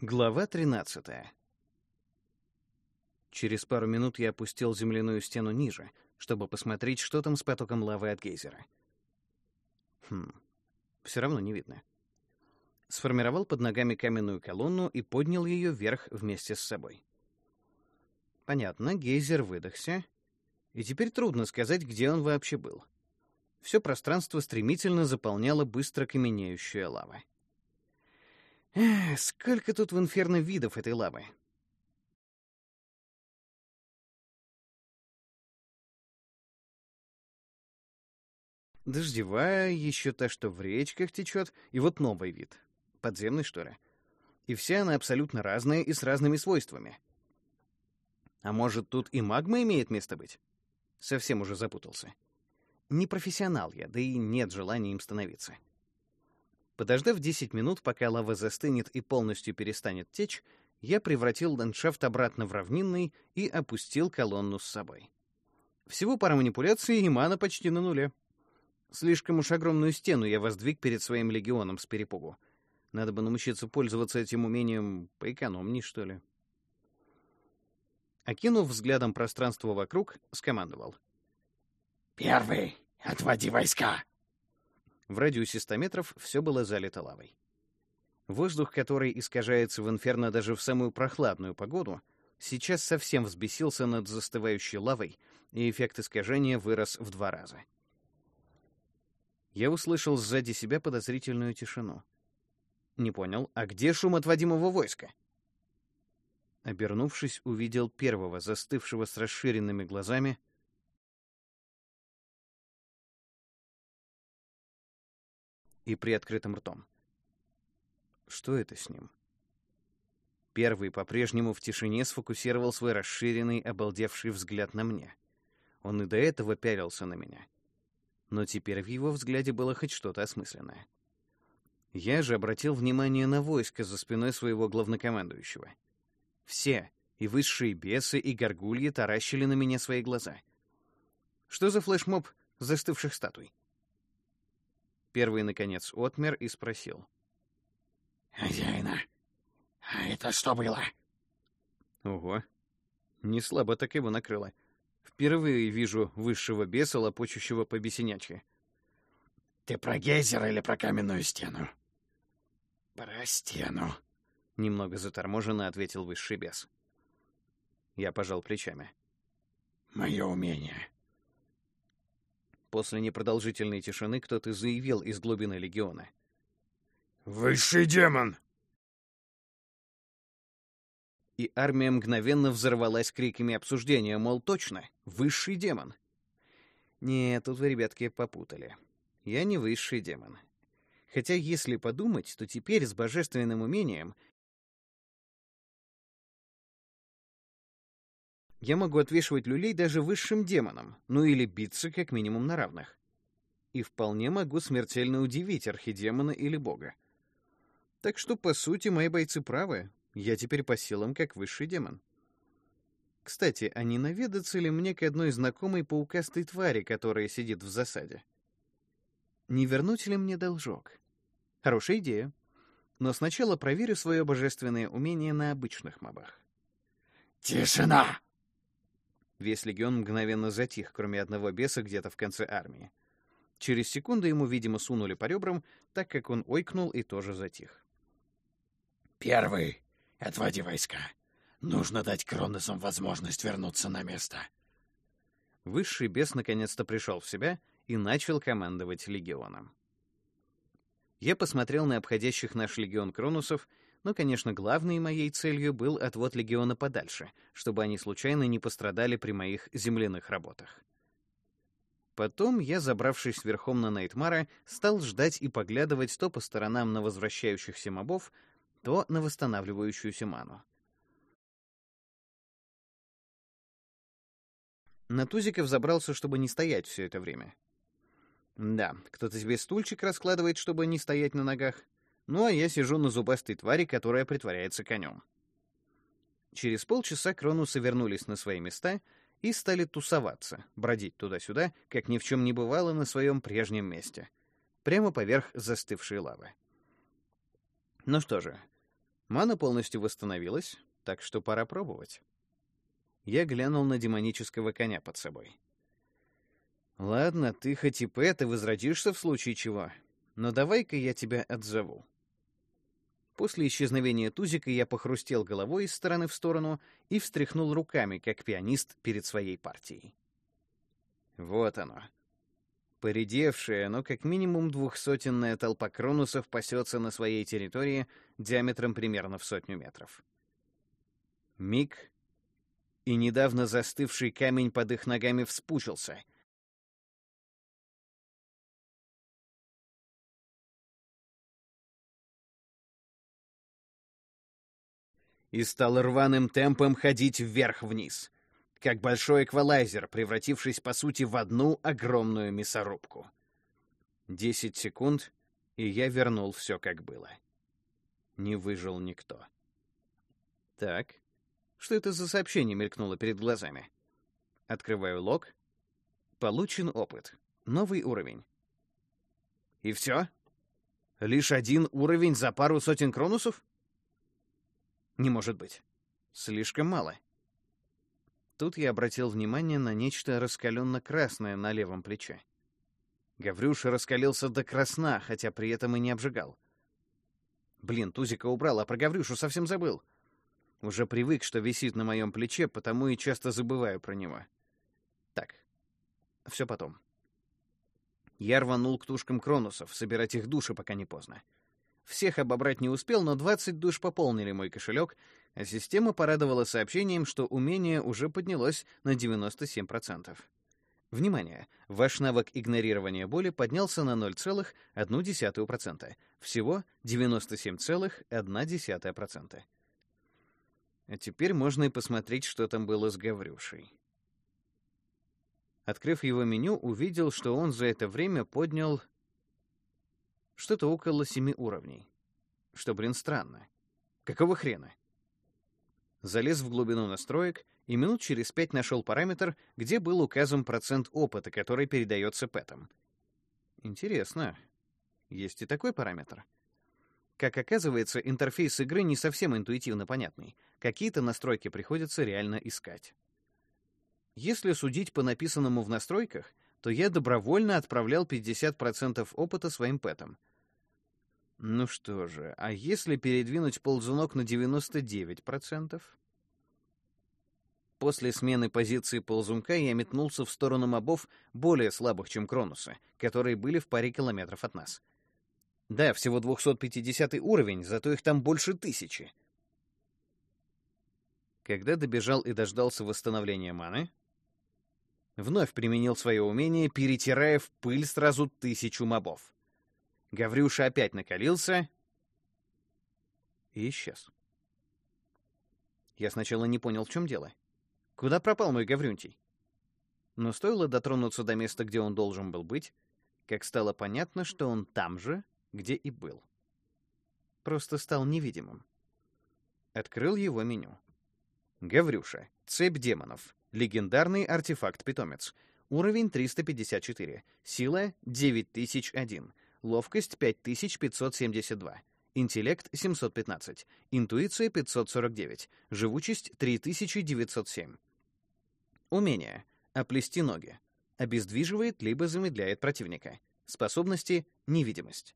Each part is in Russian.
Глава 13. Через пару минут я опустил земляную стену ниже, чтобы посмотреть, что там с потоком лавы от гейзера. Хм, все равно не видно. Сформировал под ногами каменную колонну и поднял ее вверх вместе с собой. Понятно, гейзер выдохся, и теперь трудно сказать, где он вообще был. Все пространство стремительно заполняла быстро каменеющая лава. Сколько тут в инферно видов этой лавы. Дождевая, еще та, что в речках течет, и вот новый вид. Подземный, что ли? И все она абсолютно разная и с разными свойствами. А может, тут и магма имеет место быть? Совсем уже запутался. Не профессионал я, да и нет желания им становиться. Подождав 10 минут, пока лава застынет и полностью перестанет течь, я превратил ландшафт обратно в равнинный и опустил колонну с собой. Всего пара манипуляций, и мана почти на нуле. Слишком уж огромную стену я воздвиг перед своим легионом с перепугу. Надо бы научиться пользоваться этим умением поэкономней, что ли. Окинув взглядом пространство вокруг, скомандовал. «Первый! Отводи войска!» В радиусе 100 метров все было залито лавой. Воздух, который искажается в инферно даже в самую прохладную погоду, сейчас совсем взбесился над застывающей лавой, и эффект искажения вырос в два раза. Я услышал сзади себя подозрительную тишину. Не понял, а где шум отводимого войска? Обернувшись, увидел первого, застывшего с расширенными глазами, и приоткрытым ртом. Что это с ним? Первый по-прежнему в тишине сфокусировал свой расширенный, обалдевший взгляд на мне. Он и до этого пялился на меня. Но теперь в его взгляде было хоть что-то осмысленное. Я же обратил внимание на войско за спиной своего главнокомандующего. Все, и высшие бесы, и горгульи таращили на меня свои глаза. Что за флешмоб застывших статуй? Первый, наконец, отмер и спросил. «Хозяина, а это что было?» Ого, не слабо так его накрыло. Впервые вижу высшего беса, лопочущего по бесенячке. «Ты про гейзер или про каменную стену?» «Про стену», — немного заторможенно ответил высший бес. Я пожал плечами. «Мое умение. После непродолжительной тишины кто-то заявил из глубины легиона. «Высший демон!» И армия мгновенно взорвалась криками обсуждения, мол, точно, высший демон. Нет, тут вы, ребятки, попутали. Я не высший демон. Хотя, если подумать, то теперь с божественным умением я могу отвешивать люлей даже высшим демонам, ну или биться как минимум на равных. И вполне могу смертельно удивить архидемона или бога. Так что, по сути, мои бойцы правы. Я теперь по силам как высший демон. Кстати, а не наведаться ли мне к одной знакомой паукастой твари, которая сидит в засаде? Не вернуть ли мне должок? Хорошая идея. Но сначала проверю свое божественное умение на обычных мобах. «Тишина!» Весь легион мгновенно затих, кроме одного беса где-то в конце армии. Через секунду ему, видимо, сунули по ребрам, так как он ойкнул и тоже затих. «Первый! Отводи войска! Нужно дать Кроносам возможность вернуться на место!» Высший бес наконец-то пришел в себя и начал командовать легионом. Я посмотрел на обходящих наш легион Кронусов но, конечно, главной моей целью был отвод легиона подальше, чтобы они случайно не пострадали при моих земляных работах. Потом я, забравшись верхом на Найтмара, стал ждать и поглядывать то по сторонам на возвращающихся мобов, то на восстанавливающуюся ману. На тузиков забрался, чтобы не стоять все это время. Да, кто-то тебе стульчик раскладывает, чтобы не стоять на ногах. Ну а я сижу на зубастой твари, которая притворяется конем. Через полчаса Кронусы вернулись на свои места и стали тусоваться, бродить туда-сюда, как ни в чем не бывало на своем прежнем месте, прямо поверх застывшей лавы. Ну что же, Мана полностью восстановилась, так что пора пробовать. Я глянул на демонического коня под собой. Ладно, ты хоть и пэт, и возродишься в случае чего, но давай-ка я тебя отзову. После исчезновения тузика я похрустел головой из стороны в сторону и встряхнул руками, как пианист перед своей партией. Вот оно. Поредевшая, но как минимум двухсотенная толпа кронусов пасется на своей территории диаметром примерно в сотню метров. Миг, и недавно застывший камень под их ногами вспучился — и стал рваным темпом ходить вверх-вниз, как большой эквалайзер, превратившись, по сути, в одну огромную мясорубку. Десять секунд, и я вернул все, как было. Не выжил никто. Так, что это за сообщение мелькнуло перед глазами? Открываю лог. Получен опыт. Новый уровень. И все? Лишь один уровень за пару сотен кронусов? Не может быть. Слишком мало. Тут я обратил внимание на нечто раскаленно-красное на левом плече. Гаврюша раскалился до красна, хотя при этом и не обжигал. Блин, Тузика убрал, а про Гаврюшу совсем забыл. Уже привык, что висит на моем плече, потому и часто забываю про него. Так, все потом. Я рванул к тушкам кронусов, собирать их души, пока не поздно. Всех обобрать не успел, но 20 душ пополнили мой кошелек, а система порадовала сообщением, что умение уже поднялось на 97%. Внимание! Ваш навык игнорирования боли поднялся на 0,1%. Всего 97,1%. А теперь можно и посмотреть, что там было с Гаврюшей. Открыв его меню, увидел, что он за это время поднял что-то около семи уровней. Что, блин, странно. Какого хрена? Залез в глубину настроек и минут через пять нашел параметр, где был указан процент опыта, который передается пэтам. Интересно. Есть и такой параметр. Как оказывается, интерфейс игры не совсем интуитивно понятный. Какие-то настройки приходится реально искать. Если судить по написанному в настройках, то я добровольно отправлял 50% опыта своим пэтам. Ну что же, а если передвинуть ползунок на 99%? После смены позиции ползунка я метнулся в сторону мобов, более слабых, чем Кронусы, которые были в паре километров от нас. Да, всего 250 уровень, зато их там больше тысячи. Когда добежал и дождался восстановления маны, вновь применил свое умение, перетирая в пыль сразу тысячу мобов. Гаврюша опять накалился и исчез. Я сначала не понял, в чем дело. Куда пропал мой Гаврюнтий? Но стоило дотронуться до места, где он должен был быть, как стало понятно, что он там же, где и был. Просто стал невидимым. Открыл его меню. Гаврюша. Цепь демонов. Легендарный артефакт-питомец. Уровень 354. Сила 9001 ловкость 5572, интеллект 715, интуиция 549, живучесть 3907. Умение. Оплести ноги. Обездвиживает либо замедляет противника. Способности — невидимость.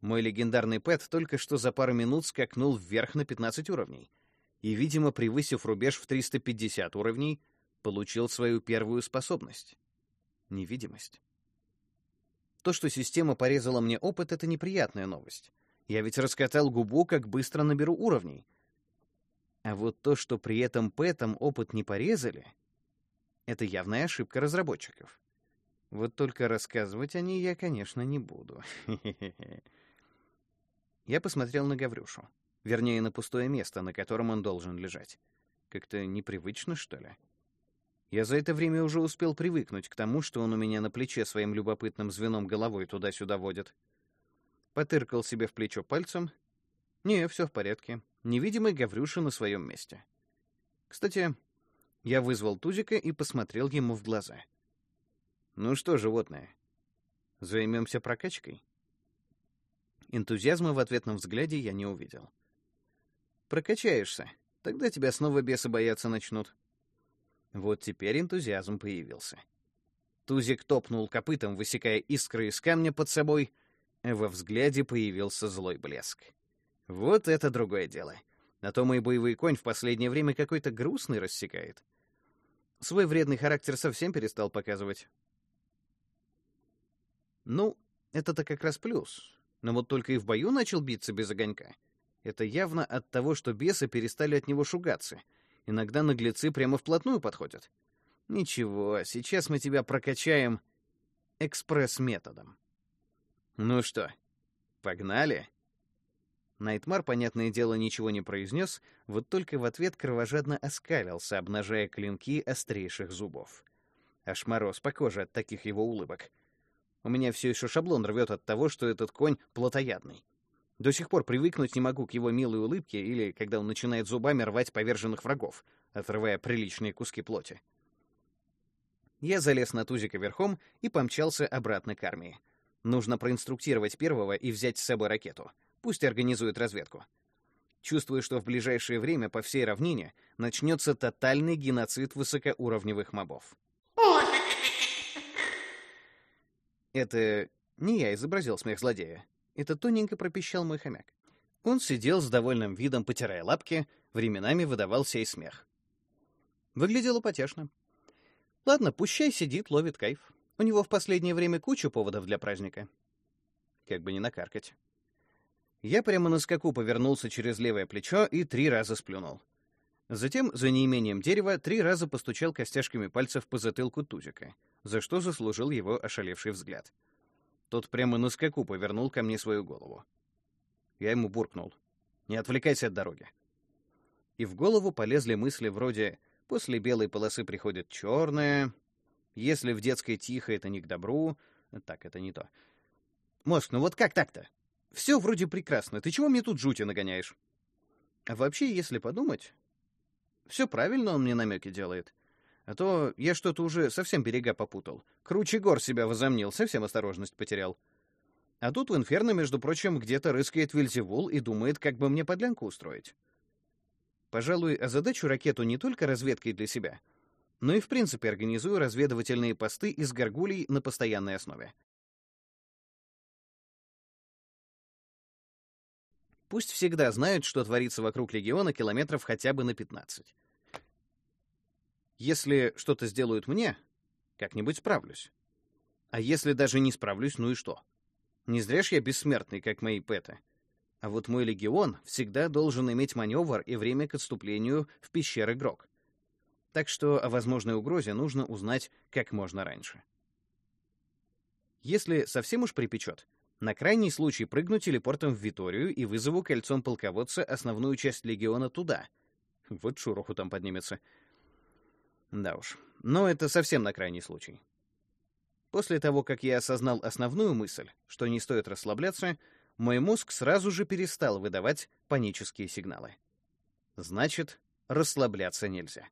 Мой легендарный пэт только что за пару минут скакнул вверх на 15 уровней. И, видимо, превысив рубеж в 350 уровней, получил свою первую способность — невидимость. То, что система порезала мне опыт, — это неприятная новость. Я ведь раскатал губу, как быстро наберу уровней. А вот то, что при этом пэтом опыт не порезали, — это явная ошибка разработчиков. Вот только рассказывать о ней я, конечно, не буду. Я посмотрел на Гаврюшу. Вернее, на пустое место, на котором он должен лежать. Как-то непривычно, что ли? Я за это время уже успел привыкнуть к тому, что он у меня на плече своим любопытным звеном головой туда-сюда водит. Потыркал себе в плечо пальцем. Не, все в порядке. Невидимый Гаврюша на своем месте. Кстати, я вызвал Тузика и посмотрел ему в глаза. «Ну что, животное, займемся прокачкой?» Энтузиазма в ответном взгляде я не увидел. Прокачаешься, тогда тебя снова бесы бояться начнут. Вот теперь энтузиазм появился. Тузик топнул копытом, высекая искры из камня под собой. Во взгляде появился злой блеск. Вот это другое дело. А то мой боевой конь в последнее время какой-то грустный рассекает. Свой вредный характер совсем перестал показывать. Ну, это-то как раз плюс. Но вот только и в бою начал биться без огонька. Это явно от того, что бесы перестали от него шугаться. Иногда наглецы прямо вплотную подходят. Ничего, сейчас мы тебя прокачаем экспресс-методом. Ну что, погнали? Найтмар, понятное дело, ничего не произнес, вот только в ответ кровожадно оскалился, обнажая клинки острейших зубов. Аж мороз по коже от таких его улыбок. У меня все еще шаблон рвет от того, что этот конь плотоядный. До сих пор привыкнуть не могу к его милой улыбке или когда он начинает зубами рвать поверженных врагов, отрывая приличные куски плоти. Я залез на тузика верхом и помчался обратно к армии. Нужно проинструктировать первого и взять с собой ракету. Пусть организует разведку. Чувствую, что в ближайшее время по всей равнине начнется тотальный геноцид высокоуровневых мобов. Это не я изобразил смех злодея. Это тоненько пропищал мой хомяк. Он сидел с довольным видом, потирая лапки, временами выдавался и смех. Выглядело потешно. Ладно, пущай сидит, ловит кайф. У него в последнее время куча поводов для праздника. Как бы не накаркать. Я прямо на скаку повернулся через левое плечо и три раза сплюнул. Затем, за неимением дерева, три раза постучал костяшками пальцев по затылку Тузика, за что заслужил его ошалевший взгляд. Тот прямо на скаку повернул ко мне свою голову. Я ему буркнул. «Не отвлекайся от дороги». И в голову полезли мысли вроде «после белой полосы приходит черная», «если в детской тихо, это не к добру», так, это не то. «Мозг, ну вот как так-то? Все вроде прекрасно. Ты чего мне тут жути нагоняешь? А вообще, если подумать, все правильно он мне намеки делает. А то я что-то уже совсем берега попутал. Круче гор себя возомнил, совсем осторожность потерял. А тут в Инферно, между прочим, где-то рыскает Вильзевул и думает, как бы мне подлянку устроить. Пожалуй, озадачу ракету не только разведкой для себя, но и в принципе организую разведывательные посты из горгулей на постоянной основе. Пусть всегда знают, что творится вокруг легиона километров хотя бы на 15. Если что-то сделают мне, как-нибудь справлюсь. А если даже не справлюсь, ну и что? Не зря ж я бессмертный, как мои пэты. А вот мой легион всегда должен иметь маневр и время к отступлению в пещеры Грок. Так что о возможной угрозе нужно узнать как можно раньше. Если совсем уж припечет, на крайний случай прыгну телепортом в Виторию и вызову кольцом полководца основную часть легиона туда. Вот шуроху там поднимется. Да уж. Но это совсем на крайний случай. После того, как я осознал основную мысль, что не стоит расслабляться, мой мозг сразу же перестал выдавать панические сигналы. Значит, расслабляться нельзя.